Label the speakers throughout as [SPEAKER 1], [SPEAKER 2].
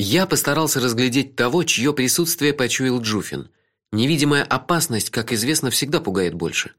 [SPEAKER 1] Я постарался разглядеть того, чье присутствие почуял Джуфин. Невидимая опасность, как известно, всегда пугает больше.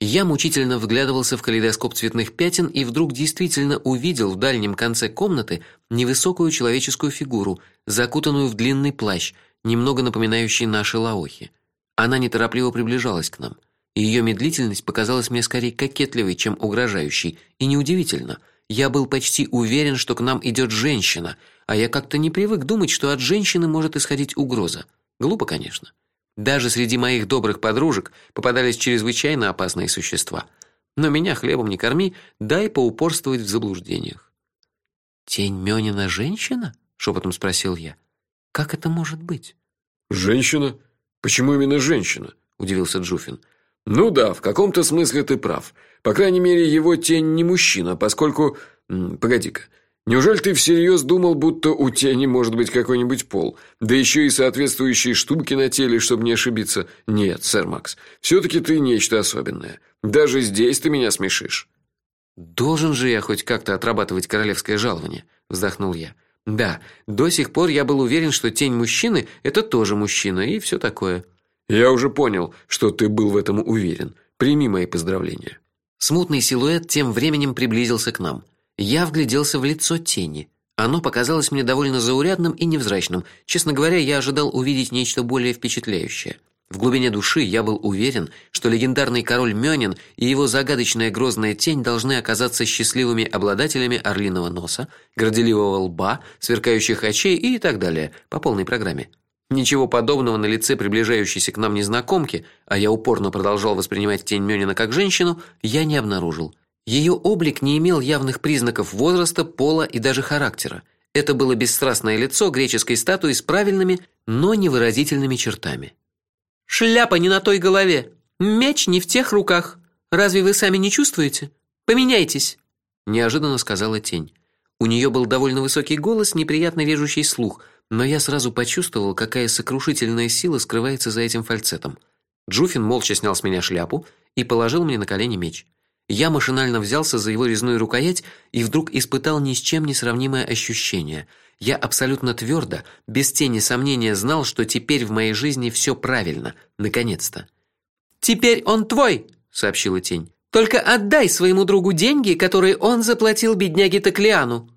[SPEAKER 1] Я мучительно вглядывался в калейдоскоп цветных пятен и вдруг действительно увидел в дальнем конце комнаты невысокую человеческую фигуру, закутанную в длинный плащ, немного напоминающий наши лаохи. Она неторопливо приближалась к нам. Ее медлительность показалась мне скорее кокетливой, чем угрожающей, и неудивительно. Я был почти уверен, что к нам идет женщина, а я как-то не привык думать, что от женщины может исходить угроза. Глупо, конечно. Даже среди моих добрых подружек попадались чрезвычайно опасные существа. Но меня хлебом не корми, дай поупорствовать в заблуждениях. Тень Мёнина женщина? шепотом спросил я. Как это может быть?
[SPEAKER 2] Женщина? Почему именно женщина? удивился Джуфин. Ну да, в каком-то смысле ты прав. По крайней мере, его тень не мужчина, поскольку погоди-ка. Неужели ты всерьез думал, будто у тени может быть какой-нибудь пол, да еще и соответствующие штуки на теле, чтобы не ошибиться? Нет, сэр Макс. все таки ты нечто особенное. Даже здесь ты меня смешишь.
[SPEAKER 1] Должен же я хоть как-то отрабатывать королевское жалование, вздохнул я. Да, до сих пор я был уверен, что тень мужчины это тоже мужчина и все такое.
[SPEAKER 2] Я уже понял, что ты был в этом уверен. Прими мои поздравления.
[SPEAKER 1] Смутный силуэт тем временем приблизился к нам. Я вгляделся в лицо тени. Оно показалось мне довольно заурядным и невзрачным. Честно говоря, я ожидал увидеть нечто более впечатляющее. В глубине души я был уверен, что легендарный король Мёнин и его загадочная грозная тень должны оказаться счастливыми обладателями орлиного носа, горделивого лба, сверкающих очей и так далее, по полной программе. Ничего подобного на лице приближающейся к нам незнакомки, а я упорно продолжал воспринимать тень Мёнина как женщину, я не обнаружил. Ее облик не имел явных признаков возраста, пола и даже характера. Это было бесстрастное лицо греческой статуи с правильными, но невыразительными чертами. Шляпа не на той голове, меч не в тех руках. Разве вы сами не чувствуете? Поменяйтесь, неожиданно сказала тень. У нее был довольно высокий голос, неприятно режущий слух, но я сразу почувствовал, какая сокрушительная сила скрывается за этим фальцетом. Джуфин молча снял с меня шляпу и положил мне на колени меч. Я машинально взялся за его резную рукоять и вдруг испытал ни с чем не сравнимое ощущение. Я абсолютно твердо, без тени сомнения знал, что теперь в моей жизни все правильно, наконец-то. Теперь он твой, сообщила тень. Только отдай своему другу деньги, которые он заплатил бедняге Таклиану.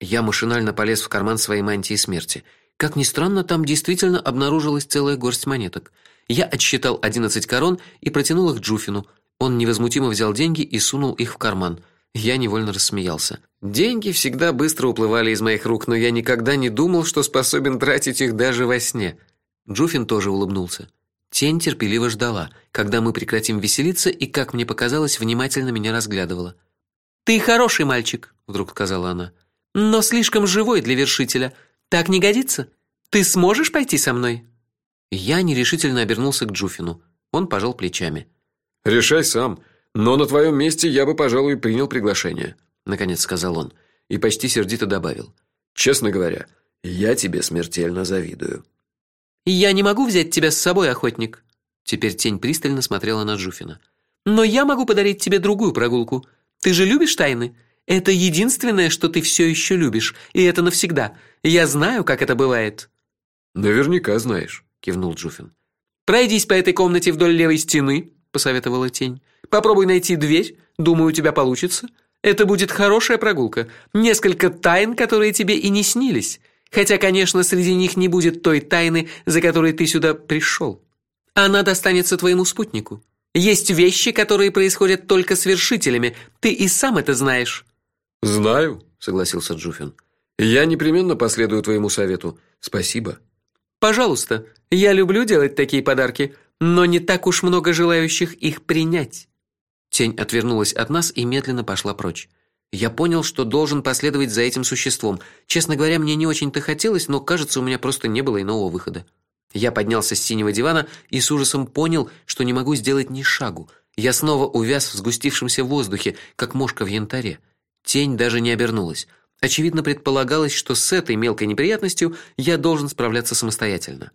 [SPEAKER 1] Я машинально полез в карман своей мантии смерти. Как ни странно, там действительно обнаружилась целая горсть монеток. Я отсчитал одиннадцать корон и протянул их Джуфину. Он невозмутимо взял деньги и сунул их в карман. Я невольно рассмеялся. Деньги всегда быстро уплывали из моих рук, но я никогда не думал, что способен тратить их даже во сне. Джуфин тоже улыбнулся. Тень терпеливо ждала, когда мы прекратим веселиться, и, как мне показалось, внимательно меня разглядывала. Ты хороший мальчик, вдруг сказала она. Но слишком живой для вершителя. Так не годится. Ты сможешь пойти со мной? Я нерешительно обернулся к Джуфину. Он пожал плечами.
[SPEAKER 2] Решай сам. Но на твоем месте я бы, пожалуй, принял приглашение, наконец сказал он и почти сердито добавил: "Честно говоря, я тебе смертельно завидую".
[SPEAKER 1] "Я не могу взять тебя с собой, охотник". Теперь тень пристально смотрела на Джуфина. "Но я могу подарить тебе другую прогулку. Ты же любишь тайны? Это единственное, что ты все еще любишь, и это навсегда. Я знаю, как это бывает".
[SPEAKER 2] "Наверняка знаешь", кивнул Джуфин.
[SPEAKER 1] "Пройдись по этой комнате вдоль левой стены", посоветовала тень. Попробуй найти дверь, думаю, у тебя получится. Это будет хорошая прогулка. Несколько тайн, которые тебе и не снились. Хотя, конечно, среди них не будет той тайны, за которой ты сюда пришел. Она достанется твоему спутнику. Есть вещи, которые происходят только с вершителями. Ты и сам это знаешь.
[SPEAKER 2] Знаю, согласился Джуфин. Я непременно последую твоему совету. Спасибо.
[SPEAKER 1] Пожалуйста. Я люблю делать такие подарки но не так уж много желающих их принять. Тень отвернулась от нас и медленно пошла прочь. Я понял, что должен последовать за этим существом. Честно говоря, мне не очень-то хотелось, но, кажется, у меня просто не было иного выхода. Я поднялся с синего дивана и с ужасом понял, что не могу сделать ни шагу. Я снова увяз в сгустившемся воздухе, как мошка в янтаре. Тень даже не обернулась. Очевидно, предполагалось, что с этой мелкой неприятностью я должен справляться самостоятельно.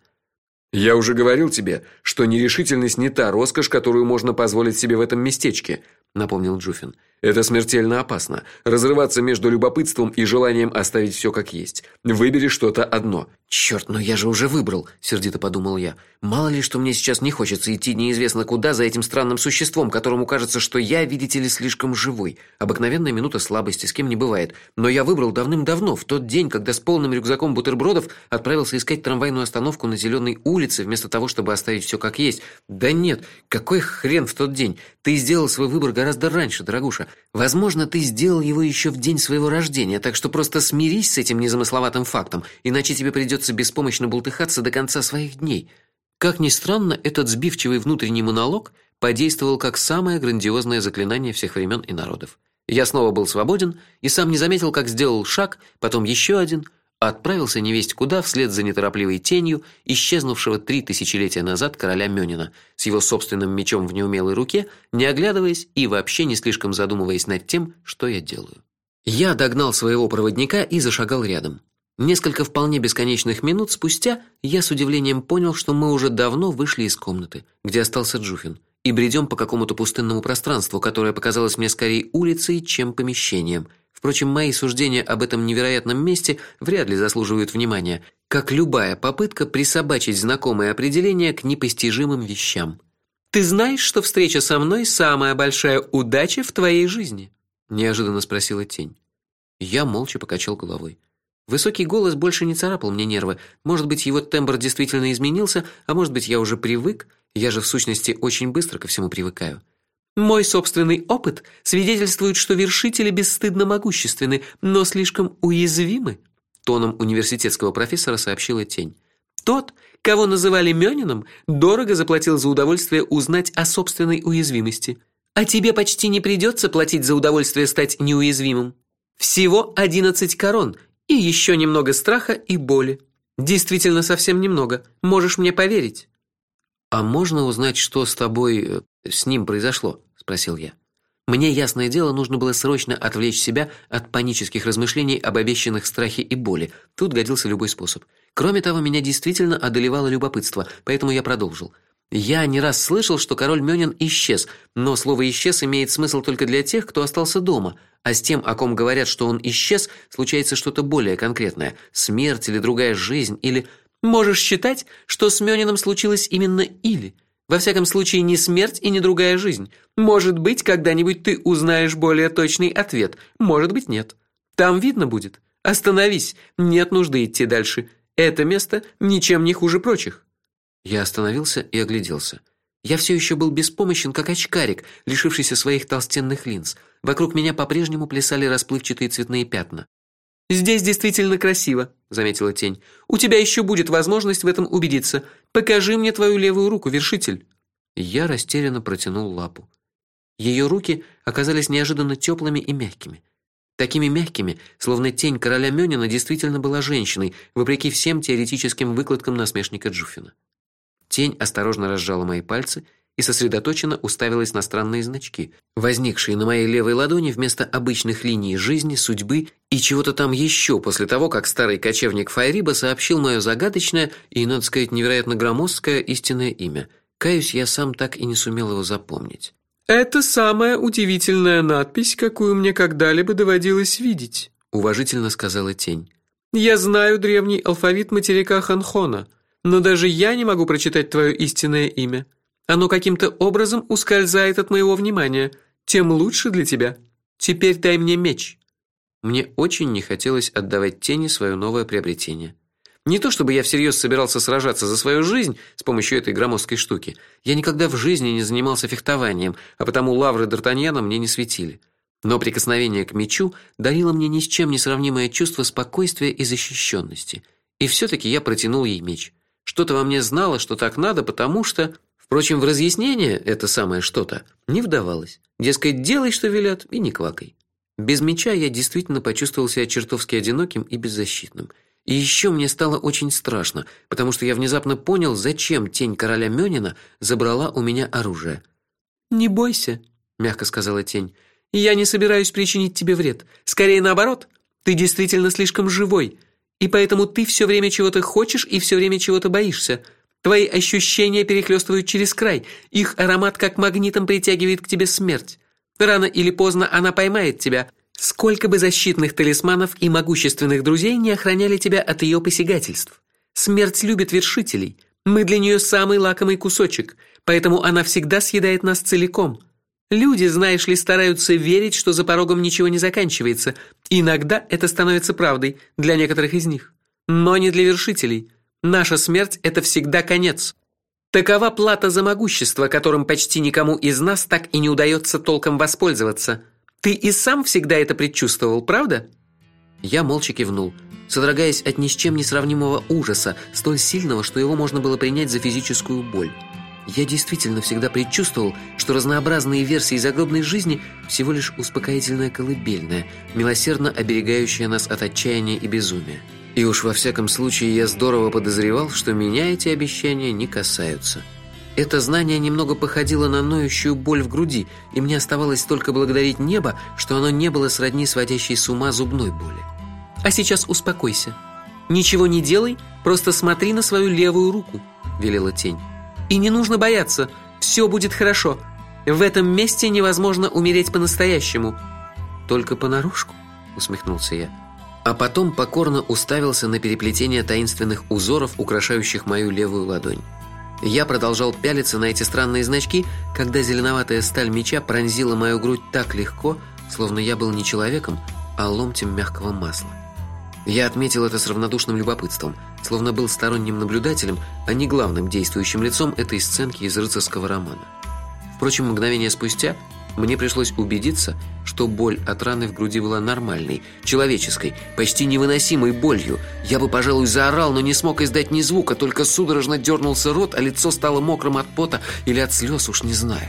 [SPEAKER 2] Я уже говорил тебе, что нерешительность не та роскошь, которую можно позволить себе в этом местечке,
[SPEAKER 1] напомнил Джуфин.
[SPEAKER 2] Это смертельно опасно. Разрываться между любопытством и желанием оставить все как есть. Выбери что-то одно.
[SPEAKER 1] Черт, но я же уже выбрал, сердито подумал я. Мало ли, что мне сейчас не хочется идти неизвестно куда за этим странным существом, которому кажется, что я, видите ли, слишком живой. Обыкновенная минута слабости с кем не бывает. Но я выбрал давным-давно, в тот день, когда с полным рюкзаком бутербродов отправился искать трамвайную остановку на зеленой улице, вместо того, чтобы оставить все как есть. Да нет, какой хрен в тот день? Ты сделал свой выбор гораздо раньше, дорогуша. Возможно, ты сделал его еще в день своего рождения, так что просто смирись с этим незамысловатым фактом, иначе тебе придется беспомощно бултыхаться до конца своих дней. Как ни странно, этот сбивчивый внутренний монолог подействовал как самое грандиозное заклинание всех времен и народов. Я снова был свободен и сам не заметил, как сделал шаг, потом еще один – отправился невесть куда вслед за неторопливой тенью исчезнувшего три тысячелетия назад короля Мёнина с его собственным мечом в неумелой руке, не оглядываясь и вообще не слишком задумываясь над тем, что я делаю. Я догнал своего проводника и зашагал рядом. Несколько вполне бесконечных минут спустя я с удивлением понял, что мы уже давно вышли из комнаты, где остался Джуфин, и бредем по какому-то пустынному пространству, которое показалось мне скорее улицей, чем помещением – Впрочем, мои суждения об этом невероятном месте вряд ли заслуживают внимания, как любая попытка присобачить знакомое определение к непостижимым вещам. Ты знаешь, что встреча со мной самая большая удача в твоей жизни? неожиданно спросила тень. Я молча покачал головой. Высокий голос больше не царапал мне нервы. Может быть, его тембр действительно изменился, а может быть, я уже привык. Я же в сущности очень быстро ко всему привыкаю. Мой собственный опыт свидетельствует, что вершители бесстыдно могущественны, но слишком уязвимы, тоном университетского профессора сообщила тень. Тот, кого называли Мёнином, дорого заплатил за удовольствие узнать о собственной уязвимости. А тебе почти не придется платить за удовольствие стать неуязвимым. Всего одиннадцать корон и еще немного страха и боли. Действительно совсем немного. Можешь мне поверить? А можно узнать, что с тобой э, с ним произошло, спросил я. Мне ясное дело нужно было срочно отвлечь себя от панических размышлений об обещанных страхе и боли. Тут годился любой способ. Кроме того, меня действительно одолевало любопытство, поэтому я продолжил. Я не раз слышал, что король Мёнин исчез, но слово исчез имеет смысл только для тех, кто остался дома, а с тем, о ком говорят, что он исчез, случается что-то более конкретное: смерть или другая жизнь или можешь считать, что с Мёниным случилось именно или во всяком случае, не смерть и не другая жизнь. Может быть, когда-нибудь ты узнаешь более точный ответ. Может быть, нет. Там видно будет. Остановись. Нет нужды идти дальше. Это место ничем не хуже прочих. Я остановился и огляделся. Я все еще был беспомощен, как очкарик, лишившийся своих толстенных линз. Вокруг меня по-прежнему плясали расплывчатые цветные пятна. Здесь действительно красиво, заметила тень. У тебя еще будет возможность в этом убедиться. Покажи мне твою левую руку, вершитель. Я растерянно протянул лапу. Ее руки оказались неожиданно теплыми и мягкими. Такими мягкими, словно тень короля Мёнина действительно была женщиной, вопреки всем теоретическим выкладкам насмешника Джуфина. Тень осторожно разжала мои пальцы и сосредоточенно уставилась на странные значки, возникшие на моей левой ладони вместо обычных линий жизни, судьбы и чего-то там еще после того, как старый кочевник Файриба сообщил мое загадочное и, надо сказать, невероятно громоздкое истинное имя. Каюсь, я сам так и не сумел его запомнить.
[SPEAKER 3] Это самая удивительная надпись, какую мне когда-либо доводилось видеть, уважительно сказала тень. Я знаю древний алфавит материка Ханхона, но даже я не могу прочитать твое истинное имя. Оно каким-то образом ускользает от моего внимания. Тем лучше для тебя. Теперь дай мне меч.
[SPEAKER 1] Мне очень не хотелось отдавать тени свое новое приобретение. Не то чтобы я всерьез собирался сражаться за свою жизнь с помощью этой громоздкой штуки. Я никогда в жизни не занимался фехтованием, а потому лавры д'Артаньяна мне не светили. Но прикосновение к мечу дарило мне ни с чем не сравнимое чувство спокойствия и защищенности. И все таки я протянул ей меч. Что-то во мне знало, что так надо, потому что Впрочем, в разъяснение это самое что-то не вдавалось. Дескать, делай, что велят, и не квакай. Без меча я действительно почувствовал себя чертовски одиноким и беззащитным. И еще мне стало очень страшно, потому что я внезапно понял, зачем тень короля Мёнина забрала у меня оружие.
[SPEAKER 3] "Не бойся", мягко сказала тень. "Я не собираюсь причинить тебе вред. Скорее наоборот. Ты действительно слишком живой, и поэтому ты все время чего-то хочешь и все время чего-то боишься. Твои ощущения перехлестывают через край. Их аромат как магнитом притягивает к тебе смерть. Рано или поздно она поймает тебя. Сколько бы защитных талисманов и могущественных друзей не охраняли тебя от ее посягательств. Смерть любит вершителей. Мы для нее самый лакомый кусочек, поэтому она всегда съедает нас целиком. Люди, знаешь ли, стараются верить, что за порогом ничего не заканчивается. Иногда это становится правдой для некоторых из них, но не для вершителей. Наша смерть это всегда конец. Такова плата за могущество, которым почти никому из нас так и не удается толком воспользоваться. Ты и сам всегда это предчувствовал, правда?
[SPEAKER 1] Я молча кивнул, содрогаясь от ни с чем не сравнимого ужаса, столь сильного, что его можно было принять за физическую боль. Я действительно всегда предчувствовал, что разнообразные версии загробной жизни всего лишь успокоительная колыбельная, милосердно оберегающая нас от отчаяния и безумия. И уж во всяком случае я здорово подозревал, что меня эти обещания не касаются. Это знание немного походило на ноющую боль в груди, и мне оставалось только благодарить небо, что оно не было сродни сводящей с ума зубной боли.
[SPEAKER 3] А сейчас успокойся. Ничего не делай, просто смотри на свою левую руку, велела тень. И не нужно бояться, все будет хорошо. В этом месте невозможно умереть по-настоящему.
[SPEAKER 1] Только понарошку, усмехнулся я а потом покорно уставился на переплетение таинственных узоров, украшающих мою левую ладонь. Я продолжал пялиться на эти странные значки, когда зеленоватая сталь меча пронзила мою грудь так легко, словно я был не человеком, а ломтем мягкого масла. Я отметил это с равнодушным любопытством, словно был сторонним наблюдателем, а не главным действующим лицом этой сценки из рыцарского романа. Впрочем, мгновение спустя мне пришлось убедиться, что боль от раны в груди была нормальной, человеческой, почти невыносимой болью. Я бы, пожалуй, заорал, но не смог издать ни звука, только судорожно дернулся рот, а лицо стало мокрым от пота или от слез, уж не знаю.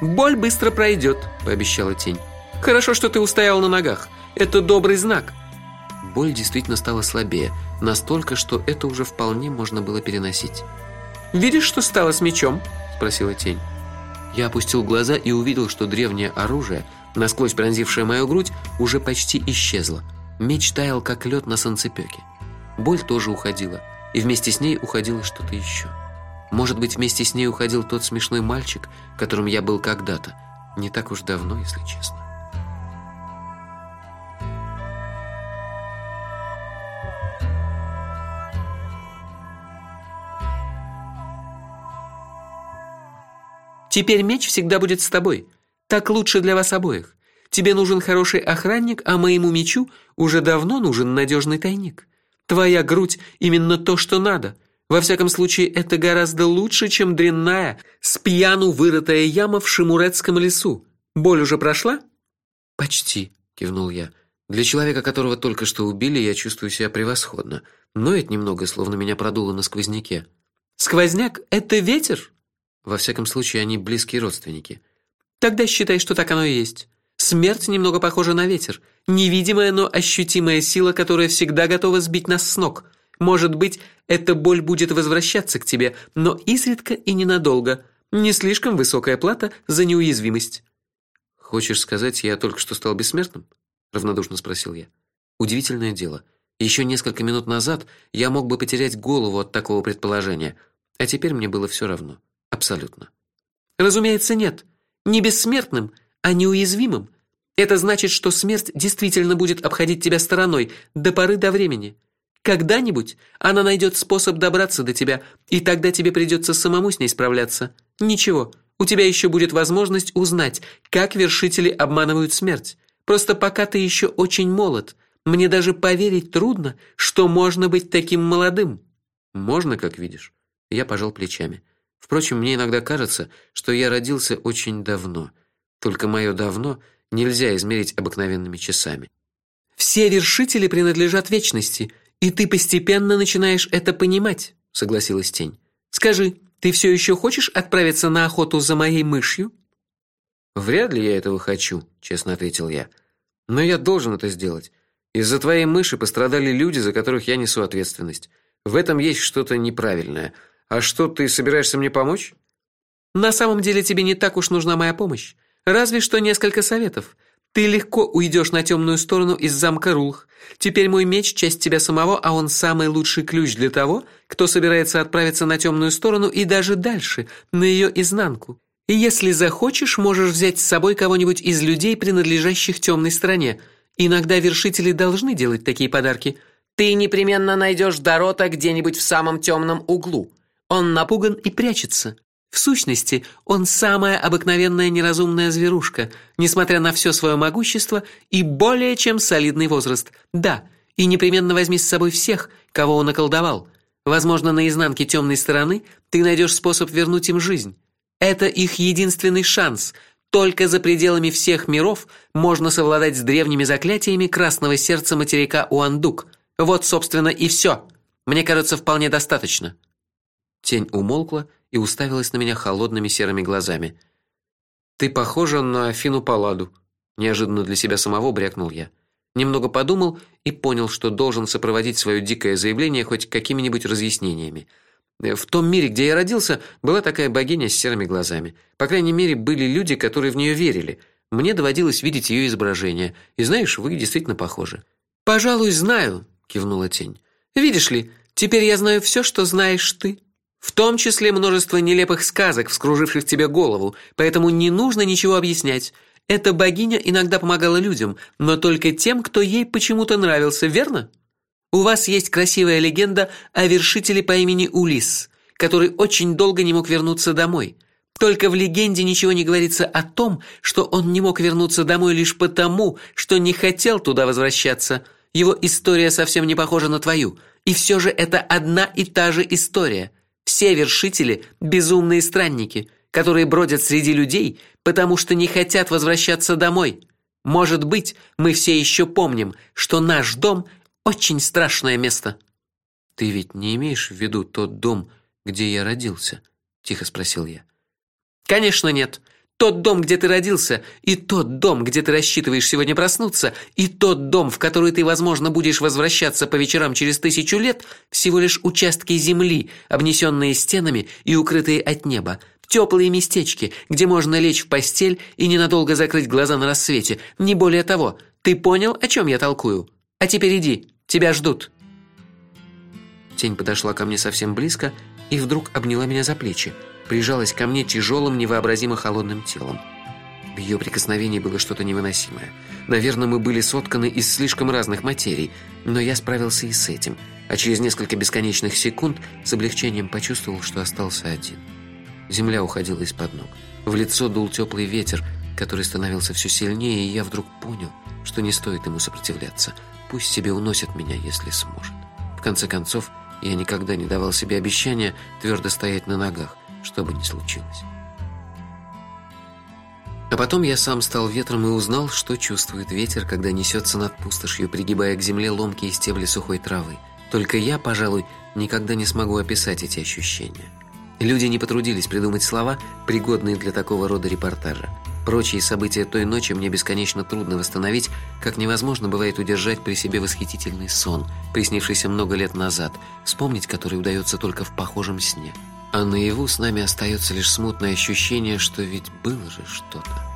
[SPEAKER 3] Боль быстро пройдет», – пообещала тень. Хорошо, что ты устоял на ногах. Это добрый знак.
[SPEAKER 1] Боль действительно стала слабее, настолько, что это уже вполне можно было переносить.
[SPEAKER 3] Видишь, что стало с мечом? спросила тень.
[SPEAKER 1] Я опустил глаза и увидел, что древнее оружие, насквозь пронзившее мою грудь, уже почти исчезло. Меч таял как лед на солнцепёке. Боль тоже уходила, и вместе с ней уходило что-то еще. Может быть, вместе с ней уходил тот смешной мальчик, которым я был когда-то, не так уж давно, если честно.
[SPEAKER 3] Теперь меч всегда будет с тобой. Так лучше для вас обоих. Тебе нужен хороший охранник, а моему мечу уже давно нужен надежный тайник. Твоя грудь именно то, что надо. Во всяком случае, это гораздо лучше, чем дрянная, с пьяну вырытая яма в Шимурецком лесу. Боль уже прошла?
[SPEAKER 1] Почти, кивнул я. Для человека, которого только что убили, я чувствую себя превосходно. Ноет немного, словно меня продуло на сквозняке.
[SPEAKER 3] Сквозняк это ветер?
[SPEAKER 1] Во всяком случае, они близкие родственники.
[SPEAKER 3] Тогда считай, что так оно и есть. Смерть немного похожа на ветер, невидимая, но ощутимая сила, которая всегда готова сбить нас с ног. Может быть, эта боль будет возвращаться к тебе, но изредка и ненадолго. Не слишком высокая плата за неуязвимость.
[SPEAKER 1] Хочешь сказать, я только что стал бессмертным? равнодушно спросил я. Удивительное дело. Еще несколько минут назад я мог бы потерять голову от такого предположения, а теперь мне было все равно. Абсолютно.
[SPEAKER 3] Разумеется, нет. Не бессмертным, а неуязвимым. Это значит, что смерть действительно будет обходить тебя стороной до поры до времени. Когда-нибудь она найдет способ добраться до тебя, и тогда тебе придется самому с ней справляться. Ничего, у тебя еще будет возможность узнать, как вершители обманывают смерть. Просто пока ты еще очень молод, мне даже поверить трудно, что можно быть таким молодым.
[SPEAKER 1] Можно, как видишь. Я пожал плечами. Впрочем, мне иногда кажется, что я родился очень давно. Только мое давно нельзя измерить обыкновенными часами.
[SPEAKER 3] Все вершители принадлежат вечности, и ты постепенно начинаешь это понимать, согласилась тень. Скажи, ты все еще хочешь отправиться на охоту за моей мышью?
[SPEAKER 1] Вряд ли я этого хочу, честно ответил я. Но я должен это сделать. Из-за твоей мыши пострадали люди, за которых я несу ответственность. В этом есть что-то неправильное. А что ты собираешься мне помочь?
[SPEAKER 3] На самом деле тебе не так уж нужна моя помощь. Разве что несколько советов. Ты легко уйдешь на темную сторону из замка Рулх. Теперь мой меч часть тебя самого, а он самый лучший ключ для того, кто собирается отправиться на темную сторону и даже дальше, на ее изнанку. И если захочешь, можешь взять с собой кого-нибудь из людей, принадлежащих темной стороне. Иногда вершители должны делать такие подарки. Ты непременно найдешь Дорота где-нибудь в самом темном углу. Он напуган и прячется. В сущности, он самая обыкновенная неразумная зверушка, несмотря на все свое могущество и более чем солидный возраст. Да, и непременно возьми с собой всех, кого он околдовал. Возможно, на изнанке темной стороны ты найдешь способ вернуть им жизнь. Это их единственный шанс. Только за пределами всех миров можно совладать с древними заклятиями красного сердца материка Уандук. Вот, собственно, и все. Мне кажется, вполне достаточно. Тень умолкла и уставилась на меня холодными серыми глазами. Ты похожа на Афину Палладу, неожиданно для себя самого брякнул я. Немного подумал и понял, что должен сопроводить свое дикое заявление хоть какими-нибудь разъяснениями. В том мире, где я родился, была такая богиня с серыми глазами. По крайней мере, были люди, которые в нее верили. Мне доводилось видеть ее изображение. И знаешь, вы действительно похожи. Пожалуй, знаю, кивнула тень. Видишь ли, теперь я знаю все, что знаешь ты. В том числе множество нелепых сказок, вскруживших тебе голову, поэтому не нужно ничего объяснять. Эта богиня иногда помогала людям, но только тем, кто ей почему-то нравился, верно? У вас есть красивая легенда о вершителе по имени Улис, который очень долго не мог вернуться домой. Только в легенде ничего не говорится о том, что он не мог вернуться домой лишь потому, что не хотел туда возвращаться. Его история совсем не похожа на твою, и все же это одна и та же история. Все вершители безумные странники, которые бродят среди людей, потому что не хотят возвращаться домой. Может быть, мы все еще помним, что наш дом очень страшное место. Ты ведь не имеешь в виду тот дом, где я родился? тихо спросил я. Конечно, нет. Тот дом, где ты родился, и тот дом, где ты рассчитываешь сегодня проснуться, и тот дом, в который ты, возможно, будешь возвращаться по вечерам через тысячу лет, всего лишь участки земли, обнесенные стенами и укрытые от неба, теплые местечки, где можно лечь в постель и ненадолго закрыть глаза на рассвете. Не более того. Ты понял, о чем я толкую? А теперь иди. Тебя ждут. Тень подошла ко мне совсем близко и вдруг обняла меня за плечи, прижалась ко мне тяжелым, невообразимо холодным телом. В ее прикосновении было что-то невыносимое. Наверное, мы были сотканы из слишком разных материй, но я справился и с этим. А через несколько бесконечных секунд с облегчением почувствовал, что остался один. Земля уходила из-под ног. В лицо дул теплый ветер, который становился все сильнее, и я вдруг понял, что не стоит ему сопротивляться. Пусть себе уносит меня, если сможет. В конце концов, я никогда не давал себе обещания твердо стоять на ногах, что бы ни случилось. А потом я сам стал ветром и узнал, что чувствует ветер, когда несется над пустошью, пригибая к земле ломкие стебли сухой травы. Только я, пожалуй, никогда не смогу описать эти ощущения. Люди не потрудились придумать слова, пригодные для такого рода репортажа. Прочие события той ночи мне бесконечно трудно восстановить, как невозможно бывает удержать при себе восхитительный сон, приснившийся много лет назад, вспомнить который удается только в похожем сне. А наяву с нами остается лишь смутное ощущение, что ведь было же что-то.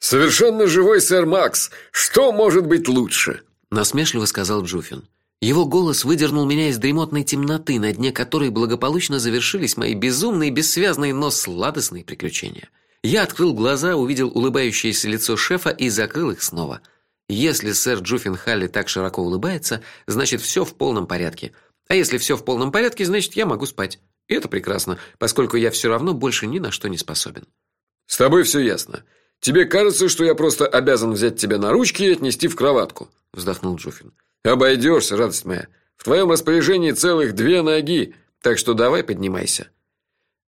[SPEAKER 2] Совершенно живой сэр Макс. Что может быть лучше?
[SPEAKER 1] Насмешливо сказал Джуфин. Его голос выдернул меня из дремотной темноты, на дне которой благополучно завершились мои безумные, бессвязные, но сладостные приключения. Я открыл глаза, увидел улыбающееся лицо шефа и закрыл их снова. Если сэр Джуфин Халли так широко улыбается, значит все в полном порядке. А если все в полном порядке, значит я могу спать. И это прекрасно, поскольку я все равно больше ни на что не способен.
[SPEAKER 2] С тобой все ясно. Тебе кажется, что я просто обязан взять тебя на ручки и отнести в кроватку, вздохнул Джуфин. Обойдешься, радость моя. В твоем распоряжении целых две ноги, так что давай поднимайся.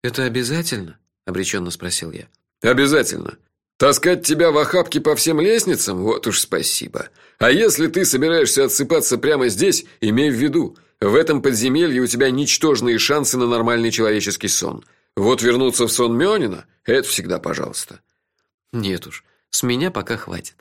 [SPEAKER 1] Это обязательно? обреченно спросил я.
[SPEAKER 2] Обязательно. Таскать тебя в охапке по всем лестницам? Вот уж спасибо. А если ты собираешься отсыпаться прямо здесь, имей в виду, В этом подземелье у тебя ничтожные шансы на нормальный человеческий сон. Вот вернуться в сон Мёнина это всегда, пожалуйста.
[SPEAKER 1] Нет уж, с меня пока хватит.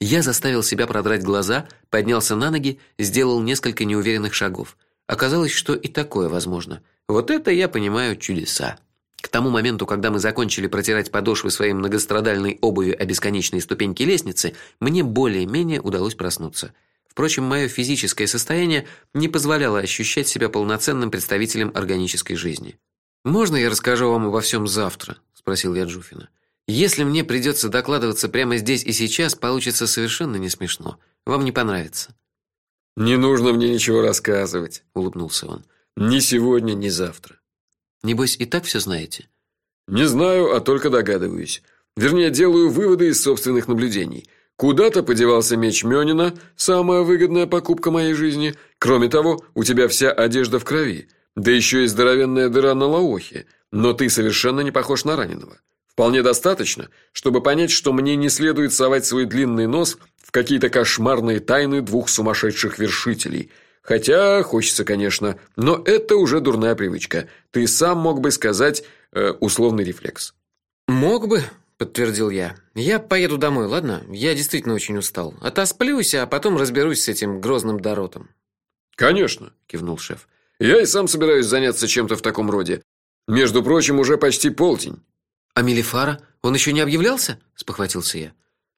[SPEAKER 1] Я заставил себя продрать глаза, поднялся на ноги, сделал несколько неуверенных шагов. Оказалось, что и такое возможно. Вот это я понимаю чудеса. К тому моменту, когда мы закончили протирать подошвы своей многострадальной обувью о бесконечные ступеньки лестницы, мне более-менее удалось проснуться. Впрочем, мое физическое состояние не позволяло ощущать себя полноценным представителем органической жизни. Можно я расскажу вам обо всем завтра, спросил я Джуфина. Если мне придется докладываться прямо здесь и сейчас, получится совершенно не смешно. Вам не понравится.
[SPEAKER 2] Не нужно мне ничего рассказывать, улыбнулся он. Ни сегодня, ни завтра.
[SPEAKER 1] Небось, и так все знаете?
[SPEAKER 2] Не знаю, а только догадываюсь. Вернее, делаю выводы из собственных наблюдений. Куда-то подевался меч Мёнина, самая выгодная покупка моей жизни. Кроме того, у тебя вся одежда в крови, да еще и здоровенная дыра на лаохе, но ты совершенно не похож на раненого. Вполне достаточно, чтобы понять, что мне не следует совать свой длинный нос в какие-то кошмарные тайны двух сумасшедших вершителей – Хотя хочется, конечно, но это уже дурная привычка. Ты сам мог бы сказать э, условный рефлекс.
[SPEAKER 1] Мог бы, подтвердил я. Я поеду домой, ладно? Я действительно очень устал. Отосплюсь, а потом разберусь с этим грозным Доротом.
[SPEAKER 2] Конечно, кивнул шеф. Я и сам собираюсь заняться чем-то в таком роде. Между прочим, уже почти полдень.
[SPEAKER 1] А Мелифара, он еще не объявлялся? спохватился я.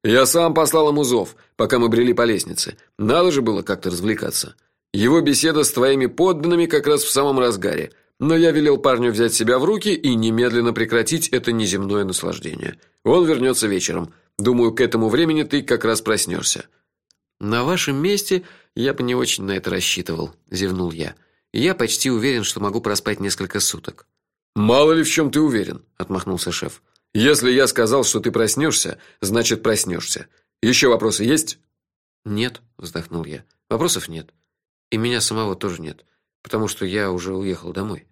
[SPEAKER 2] Я сам послал ему зов, пока мы брели по лестнице. Надо же было как-то развлекаться. Его беседа с твоими подданными как раз в самом разгаре. Но я велел парню взять себя в руки и немедленно прекратить это неземное наслаждение. Он вернется вечером. Думаю, к этому времени ты как раз проснешься.
[SPEAKER 1] На вашем месте я бы не очень на это рассчитывал, зевнул я. Я почти уверен, что могу проспать несколько суток.
[SPEAKER 2] Мало ли в чем ты уверен, отмахнулся шеф. Если я сказал, что ты проснешься, значит проснешься. Еще вопросы есть?
[SPEAKER 1] Нет, вздохнул я. Вопросов нет. И меня самого тоже нет, потому что я уже уехал домой.